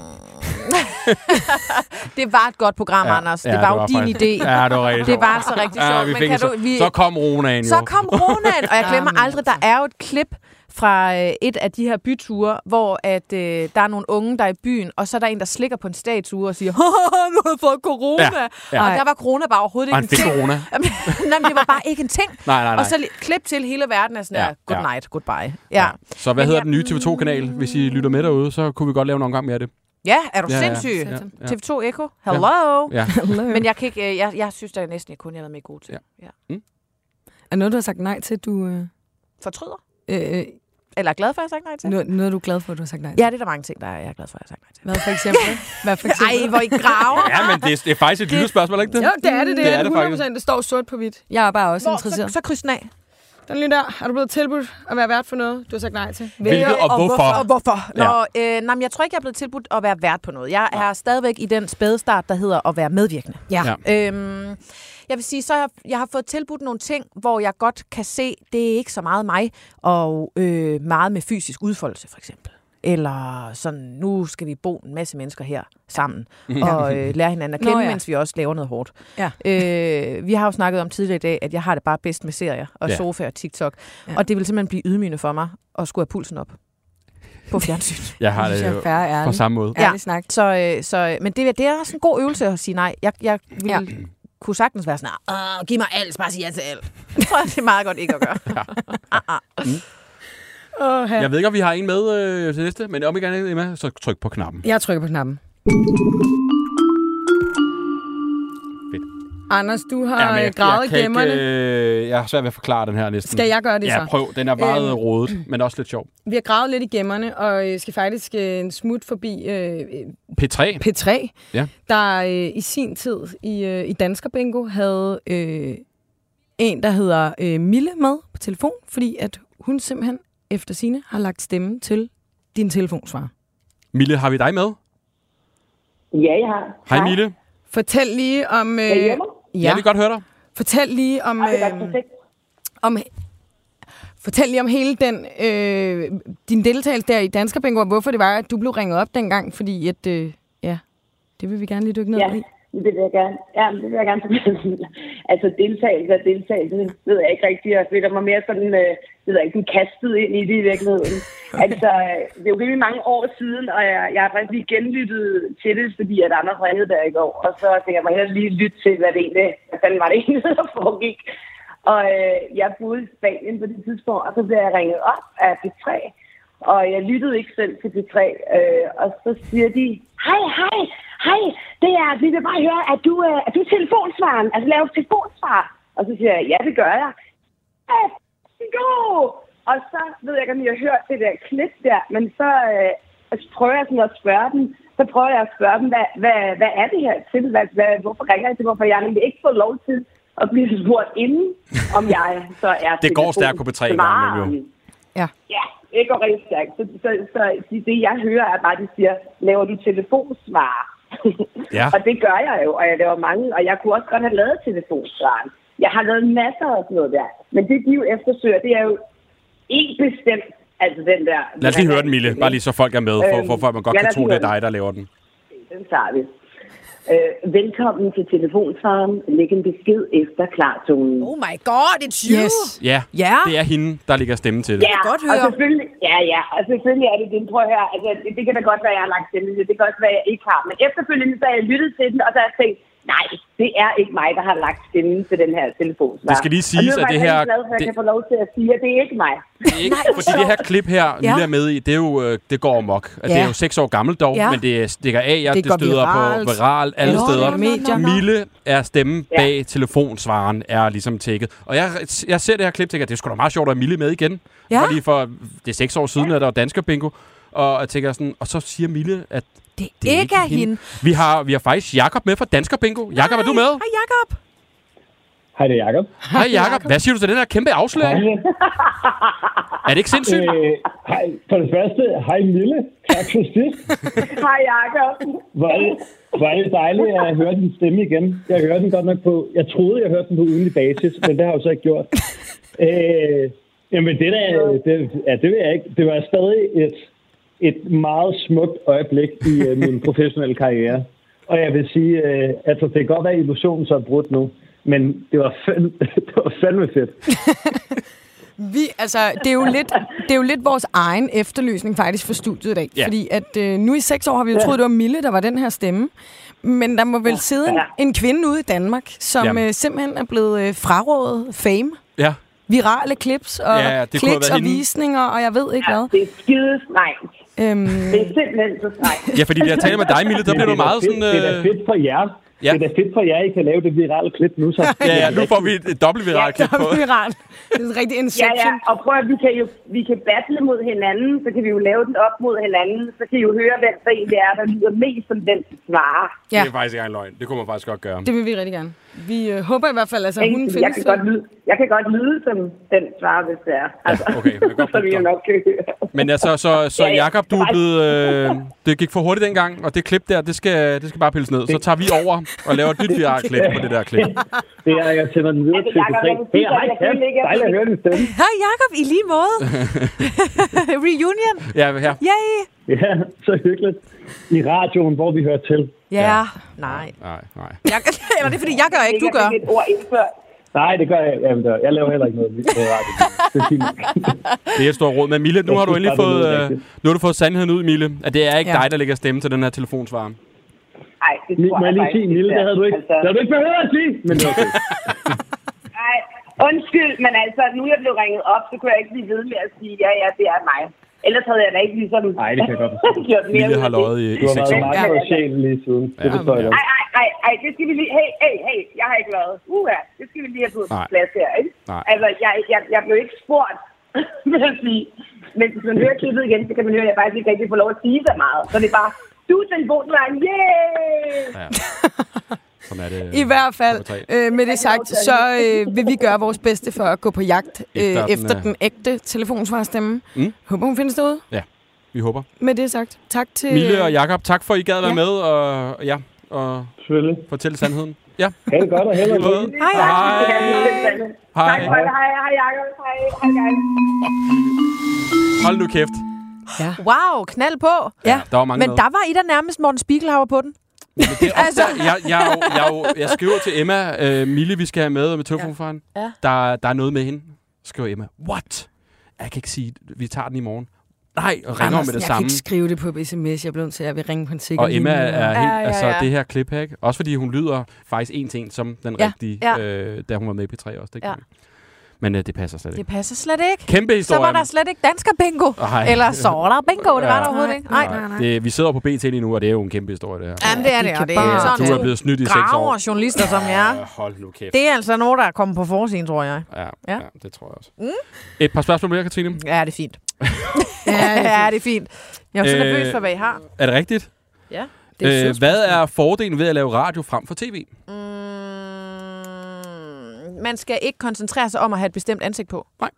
det var et godt program, ja, Anders. Det ja, var jo din idé. Ja, det var rigtig Det sjovt. var altså rigtig sjovt. Ja, vi men kan en du, så, vi, så kom Ronaen jo. så kom Ronan, og jeg glemmer aldrig, der er jo et klip fra øh, et af de her byture, hvor at, øh, der er nogle unge, der er i byen, og så er der en, der slikker på en statue og siger, Haha, nu har jeg fået corona. Ja, Ja, ja. ja. Og der var corona bare overhovedet ikke en fik ting. corona. Jamen, Nej, men det var bare ikke en ting. Nej, nej, nej. Og så li- klip til hele verden er sådan Ja, ja, good ja. night, goodbye. Ja. Så hvad Men hedder jeg- den nye TV2-kanal? Hvis I lytter med derude, så kunne vi godt lave en omgang med det. Ja, er du Ja, ja. sindssyg? Ja, ja. TV2 Echo? Hello? Ja. Men jeg kan ikke, øh, jeg, jeg synes da næsten ikke kun, jeg har været med god til. Ja. Ja. Er noget, du har sagt nej til, du... Øh, Fortryder? øh, Eller er glad for, at jeg har sagt nej til? noget, noget, du er glad for, at du har sagt nej til? Ja, det er der mange ting, der er, jeg er glad for, at jeg har sagt nej til. Hvad for eksempel? Hvad for eksempel? Ej, hvor I graver. Ja, men det er, det er faktisk et lille spørgsmål, ikke det? Jo, det er det. Det, Det er det, det 100%. faktisk. Det står sort på hvidt. Jeg er bare også Hvor, så, interesseret. så kryds den af. Den lige der. Er du blevet tilbudt at være vært for noget, du har sagt nej til? Hvilket og hvorfor? Og hvorfor? Ja. Nå, øh, nej, men jeg tror ikke, jeg er blevet tilbudt at være vært på noget. Jeg er stadigvæk i den spædestart, der hedder at være medvirkende. Ja. Ja. Øhm, jeg vil sige, så jeg, jeg har fået tilbudt nogle ting, hvor jeg godt kan se, det er ikke så meget mig, og øh, meget med fysisk udfoldelse, for eksempel. Eller sådan, nu skal vi bo en masse mennesker her sammen, og øh, lære hinanden at Nå, kende, ja. mens vi også laver noget hårdt. Ja. Øh, vi har jo snakket om tidligere i dag, at jeg har det bare bedst med serier og Ja. ja. sofa og TikTok. Ja. Ja. Og det vil simpelthen blive ydmygende for mig at skulle have pulsen op på fjernsyn. Jeg har Det det jo og på samme måde. Ja. Snak. Så, øh, så, men det, det er også en god øvelse at sige nej. Jeg, jeg vil Ja. ja. kunne sagtens være sådan, giv mig alt, bare sig ja til alt. Det tror jeg, det er meget godt ikke at gøre. Åh, Jeg ved ikke, om vi har en med øh, til næste, men om ikke andet Emma, så tryk på knappen. Jeg trykker på knappen. Fedt. Anders, du har Ja, men ja, gravet kan gemmerne. Ikke, øh, jeg har svært ved at forklare den her næsten. Skal jeg gøre det Ja, så? prøv. Den er meget Øhm. rodet, men også lidt sjov. Vi har gravet lidt i gemmerne, og øh, skal faktisk øh, en smut forbi øh, P3. P3, Ja. der øh, i sin tid i, øh, i Dansker Bingo havde øh, en, der hedder øh, Mille med på telefon, fordi at hun simpelthen efter sine har lagt stemme til din telefonsvar. Mille, har vi dig med? Ja, jeg har. Hej Mille. Fortæl lige om... Øh, Er hjemme? Ja. Jeg vil godt høre dig. Fortæl lige om... Ja, Øh, om fortæl lige om hele den øh, din deltagelse der i Dansker Bingo, og hvorfor det var, at du blev ringet op dengang, fordi at, øh, ja, det vil vi gerne lige dykke ned Ja, i. det vil jeg gerne. Ja, det vil jeg gerne. altså deltagelse og deltagelse, det ved jeg ikke rigtigt. Jeg føler mig mere sådan, øh, det ved jeg ikke, kastet ind i det i virkeligheden. altså, øh, det er jo rimelig mange år siden, og jeg, jeg har faktisk lige genlyttet til det, fordi at Anders ringede der i går. Og så tænker jeg mig hellere lige lytte til, hvad det egentlig, hvad fanden var det egentlig, der foregik. Og øh, jeg boede i Spanien på det tidspunkt, og så blev jeg ringet op af P3. Og jeg lyttede ikke selv til P3. Øh, og så siger de, hej, hej, hej, det er, vi vil bare høre, at du, øh, er du telefonsvaren? Altså laver telefonsvar? Og så siger jeg, ja, det gør jeg. Go! Og så ved jeg ikke, om I har hørt det der klip der, men så øh, så prøver jeg sådan at spørge dem, så prøver jeg at spørge dem, hvad, hvad, hvad er det her til? Hvad, hvad, hvorfor ringer jeg til? Hvorfor jeg nemlig ikke fået lov til at blive spurgt inden, om jeg så er Det går stærkt på P3 i gang imellem, jo. Ja. Ja, det går rigtig stærkt. Så, så, så, det, jeg hører, er bare, at de siger, laver du telefonsvar? Ja. og det gør jeg jo, og jeg laver mange, og jeg kunne også godt have lavet telefonsvaren. Jeg har lavet masser af sådan noget der. Men det, de jo eftersøger, det er jo ikke bestemt, altså den der... Lad os lige høre den, Mille. Bare lige så folk er med, for, Øhm, for, for at man godt kan tro, det er dig, der laver den. Den tager vi. Øh, velkommen til telefonsvaren. Læg en besked efter klartonen. Oh my god, it's you! Yes. Ja, Ja. det er hende, der ligger stemme til det. Ja, godt og høre. selvfølgelig, ja, ja, og selvfølgelig er det det. Prøv at høre, altså, det, det kan da godt være, at jeg har lagt stemme til. Det kan også være, at jeg ikke har. Men efterfølgende så har jeg lyttet til den, og så har jeg tænkt, Nej, det er ikke mig, der har lagt stemmen til den her telefon. Det skal lige siges, at jeg det her- glad, for, at jeg det- kan få lov til at sige, at det er ikke mig. Det er ikke, fordi det her klip her, Ja. Mille er med i, det, er jo, øh, det går amok. Ja. Det Ja. er jo seks år gammelt dog, Ja. men det stikker af, ja, det, Det det går støder viralt. på viralt alle Nå, steder. nå. Mille er stemmen Ja. bag telefonsvaren, er ligesom tækket. Og jeg, jeg ser det her klip, tænker, det er sgu da meget sjovt at have Mille med igen. Ja. Fordi for, det er seks år siden, at der var dansker bingo. Og jeg tænker sådan, og så siger Mille, at Det, Det er ikke er hende. vi har, vi har faktisk Jakob med fra Dansker Bingo. Jakob, er du med? Hej, Jakob. Hej, det er Jacob. Hej Jakob. Hvad siger du til den her kæmpe afsløring? Er det ikke sindssygt? Øh, hej, for det første, hej Mille. Tak for sidst. Hej, Jacob. Hvor er, det, hvor er det dejligt at høre din stemme igen. Jeg hørte den godt nok på... Jeg troede, jeg hørte den på ugenlig basis, men det har jeg jo så ikke gjort. Øh, jamen, det der... Det, ja, det ved jeg ikke. Det var stadig et, et meget smukt øjeblik i uh, min professionelle karriere. Og jeg vil sige, uh, altså, det kan godt være, at illusionen så er brudt nu, men det var, fandme, det var fandme fedt. Vi, altså, det, er jo lidt, det er jo lidt vores egen efterløsning faktisk for studiet i dag. Ja. Fordi at øh, nu i seks år har vi jo troet, det var Mille, der var den her stemme. Men der må vel sidde en, en kvinde ude i Danmark, som Jamen. øh, simpelthen er blevet øh, frarådet fame. Ja. Virale clips og Ja, kliks og hende. visninger, og jeg ved ikke Ja, hvad. det er skide strengt. Øhm, Det er simpelthen så strengt. Ja, fordi jeg taler med dig, Mille, der bliver du det meget fedt, sådan... Det er Øh, fedt for jer. Ja. Det er da fedt for jer, I kan lave det virale klip nu. Så. ja, ja, nu får vi et, dobbelt viralt klip på. viralt. Det er en rigtig Ja, inception. ja, og prøv at vi kan jo vi kan battle mod hinanden, så kan vi jo lave den op mod hinanden, så kan I jo høre, hvem der egentlig er, der lyder mest som den svarer. Ja. Det er faktisk ikke en løgn. Det kunne man faktisk godt gøre. Det vil vi rigtig gerne. Vi øh, håber i hvert fald, altså, hun jeg, findes. kan godt lyde, jeg kan godt lyde som den svarer, hvis det er. Altså, okay, jeg godt så vi jo putte nok kan høre. Men altså, så, så Ja, ja. Jakob, du er blevet... Øh, det gik for hurtigt dengang, og det klip der, det skal, det skal bare pilles ned. Så tager vi over og laver et nyt viralt klip på det der klip. Det er, jeg sender den videre Altså, til Jacob, P3. jeg sige, hej, at jeg Kat. Dejligt at høre din stemme. Hej, Jakob. I lige måde. Reunion. Ja, her. Yay. Ja, så hyggeligt. I radioen, hvor vi hører til. Ja. Nej. Nej, nej. Jeg, eller det er, fordi jeg gør ikke, du gør. Jeg et ord indført. Nej, det gør jeg. Jamen, det- jeg laver heller ikke noget på radio. Det er fint. Det er et stort råd. Men Mille, nu Jeg har du endelig fået, øh, nu har du fået sandheden ud, Mille. At det er ikke Ja. dig, der lægger stemme til den her telefonsvarer. Nej, det tror Må jeg lige faktisk sige, Mille, det havde du ikke, Altså, det havde du ikke behøvet at sige. Men det okay. Nej, undskyld, men altså, nu er jeg blevet ringet op, så kunne jeg ikke blive ved med at sige, ja, ja, det er mig. Ellers havde jeg da ikke ligesom... Nej, det kan jeg godt forstå. gjort mere Mille har det. løjet i, Du i har seks været år. meget på sjælen lige siden. Det Ja, forstår jeg ja. godt. Ej, ej, ej, ej, det skal vi lige... Hey, hey, hey, jeg har ikke været. Uha, det skal vi lige have på Nej. plads her, ikke? Nej. Altså, jeg, jeg, jeg blev ikke spurgt, vil jeg sige. Men hvis man hører klippet igen, så kan man høre, at jeg faktisk ikke rigtig får lov at sige så meget. Så det er bare, du er telefonvejen, yeah! Ja. Sådan er det. I hvert fald, øh, med det sagt, så øh, vil vi gøre vores bedste for at gå på jagt øh, Efter efter, den, den, efter øh, den ægte telefonsvarstemme. Mm. Håber, hun findes derude. Vi håber. Med det sagt, tak til... Mille og Jakob, tak for, at I gad være Ja. med og, ja, og Selvfølgelig. fortælle sandheden. Ja. Ha' det godt og held og lykke. Hej, Hej. Hej. Hej, hej, Jacob. Hej, hej, hej. Hold nu kæft. Wow, knald på. Ja. Der var mange Men med. der var I da nærmest Morten Spiegelhauer på den. Men det er Altså- altså... jeg, jeg, jo- jeg, jo- jeg skriver til Emma, øh, Mille, vi skal have med med telefonfaren. Ja. Der, der er noget med hende. Skriver Emma, what? Jeg kan ikke sige, vi tager den i morgen. Nej, og ringer Andersen, med det jeg samme. kan ikke skrive det på sms. Jeg blev nødt til, at jeg vil ringe på en sikker Og Emma er helt, Ja, ja, altså ja. det her klip ikke? Også fordi hun lyder faktisk en til en som den Ja, rigtige, ja. Øh, da hun var med i P3 også. Det Ja. ja. Men øh, det passer slet Det ikke. passer slet ikke. Kæmpe Så historie. var der slet ikke dansker bingo. Ej. Eller så var der bingo. Det var Ja. der overhovedet Nej, ikke. Nej. nej, nej, nej. Det, vi sidder på BT lige nu, og det er jo en kæmpe historie, det her. Jamen, det er de det, og det bare- er Du sådan er to blevet snydt i seks år. journalister, som jeg er. Øh, Hold nu kæft. Det er altså nogen, der er kommet på forsiden, tror jeg. Ja, Ja. ja. ja, det tror jeg også. Mm. Et par spørgsmål mere, Katrine. Ja, det er fint. Ja, Ja, det er fint. Jeg er så Øh, nervøs for, hvad I har. Er det rigtigt? Ja. Det er Øh, hvad er fordelen ved at lave radio frem for tv? Mm, man skal ikke koncentrere sig om at have et bestemt ansigt på. Nej.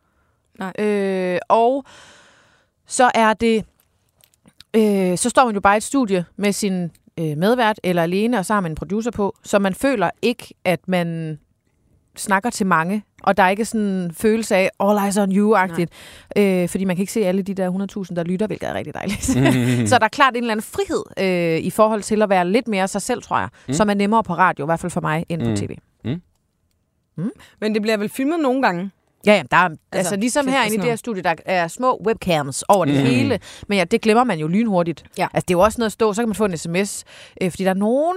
Nej. Øh, og så er det... Øh, så står man jo bare i et studie med sin øh, medvært eller alene, og så har man en producer på, så man føler ikke, at man snakker til mange, og der er ikke sådan en følelse af all eyes on you-agtigt, øh, fordi man kan ikke se alle de der 100.000, der lytter, hvilket er rigtig dejligt. så der er klart en eller anden frihed øh, i forhold til at være lidt mere sig selv, tror jeg, mm. som er nemmere på radio, i hvert fald for mig, end på Mm. tv. Men det bliver vel filmet nogle gange? Ja, ja, der er, altså, altså ligesom herinde i det her studie, der er små webcams over det Mhm. hele, men ja, det glemmer man jo lynhurtigt. Ja. Altså, det er jo også noget at stå, så kan man få en sms, øh, fordi der er nogen,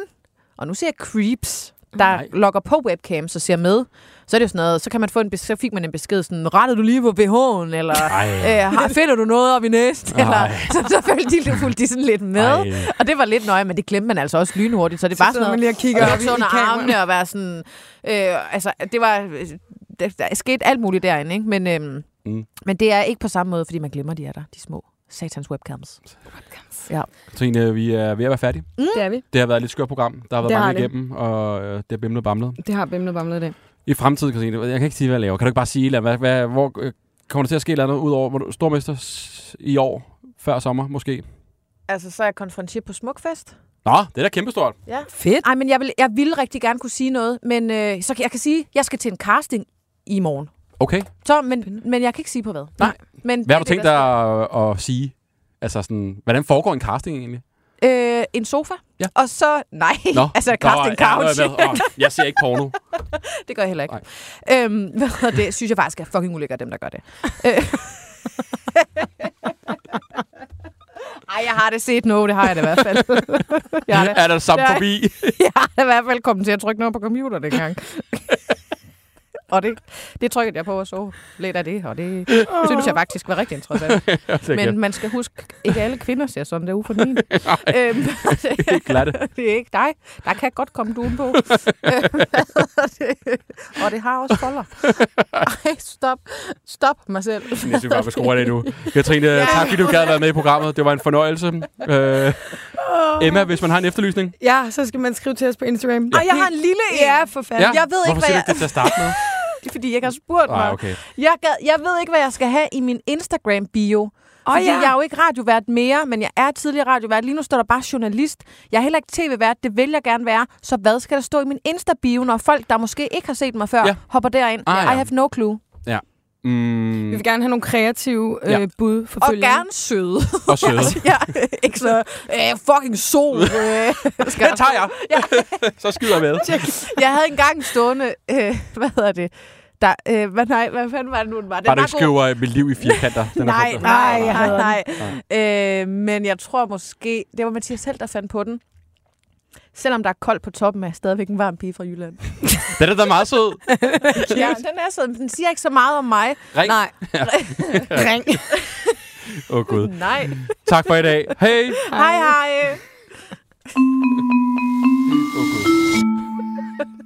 og nu ser jeg creeps, der Nej. logger på webcams og ser med, så er det jo sådan noget, så, kan man få en så fik man en besked sådan, rettede du lige på BH'en, eller øh, har- finder du noget op i næsten, eller så, så følte de, fulgte de sådan lidt med. Ej. Og det var lidt nøje, men det glemte man altså også lynhurtigt, så det Så var sidder sådan man noget, lige og kigger op i- så i under kameraet. armene og være sådan, øh, altså det var, der, der skete alt muligt derinde, ikke? Men, øhm, Mm. mm. men det er ikke på samme måde, fordi man glemmer, de er der, de små satans webcams. Ja. Katrine, vi er ved at være færdige. Det er vi. Det har været et lidt skørt program. Der har været Det har mange det. igennem, og øh, det har bimlet og bamlet. Det har Bimle Bamle i dag. I fremtiden, Katrine, jeg kan ikke sige, hvad jeg laver. Kan du ikke bare sige, hvad, hvad, hvor øh, kommer der til at ske et eller andet ud over hvor du- stormester i år, før sommer måske? Altså, så er jeg konfronteret på Smukfest. Nå, det er da kæmpestort. Ja. Fedt. Ej, men jeg vil, jeg vil rigtig gerne kunne sige noget, men øh, så kan- jeg kan sige, jeg skal til en casting i morgen. Okay. Så, men, men jeg kan ikke sige på hvad. Nej. Men Hvad har du det tænkt det, dig at, at sige? Altså sådan, hvordan foregår en casting egentlig? Øh, en sofa. Ja. Og så, nej, Nå. altså Nå, casting ja, couch. hvad- hvad- åh, jeg ser ikke porno. det gør jeg heller ikke. Øhm, hvad det? Synes jeg faktisk er fucking ulækkert, dem der gør det. Øh. Ej, jeg har det set nu, det har jeg det i hvert fald. jeg har det. er der samt Ja. forbi? Jeg har i hvert fald kommet til at trykke noget på computer dengang. Og det, det trykkede jeg på, og så lidt af det, og det synes jeg faktisk var rigtig interessant. Men man skal huske, ikke alle kvinder ser sådan der for min. øhm, Ikke glatte. det er ikke dig. Der kan godt komme duen på. og det har også folder. Ej, stop. Stop mig selv. Jeg synes bare, vi skruer det nu. Katrine, ja. tak fordi du gad være med i programmet. Det var en fornøjelse. Øh, Emma, hvis man har en efterlysning. Ja, så skal man skrive til os på Instagram. Og jeg har en lille en. Ja, for fanden. Jeg ved ikke, Hvorfor hvad siger du jeg... ikke det til at starte med? Det er, fordi jeg har spurgt mig. Nej, okay. Jeg, gad, jeg ved ikke, hvad jeg skal have i min Instagram-bio. Fordi ja. jeg er jo ikke radiovært mere, men jeg er tidligere radiovært. Lige nu står der bare journalist. Jeg er heller ikke tv-vært, det vil jeg gerne være. Så hvad skal der stå i min Insta-bio, når folk, der måske ikke har set mig før, ja. hopper derind? Ah, ja. I have no clue. Mm, Vi vil gerne have nogle kreative øh, Ja. bud for Og gerne søde. og søde. altså, er ikke så øh, fucking sol. Øh, skal Den tager jeg. Ja. Så skyder jeg med. Jeg havde engang stående, øh, hvad hedder det, der, øh, hvad, nej, hvad fanden var det nu, den var? Den Bare du ikke skriver øh, mit liv i firkanter. Den Nej, nej, nej, hader nej. Øh, men jeg tror måske, det var Mathias selv, der fandt på den selvom der er koldt på toppen, er jeg stadigvæk en varm pige fra Jylland. den er da meget sød. ja, den er sød. Den siger ikke så meget om mig. Ring. Nej. Ja. Ring. Åh, oh, Gud. Nej. Tak for i dag. Hej. Hej, hej. Åh, oh, Gud.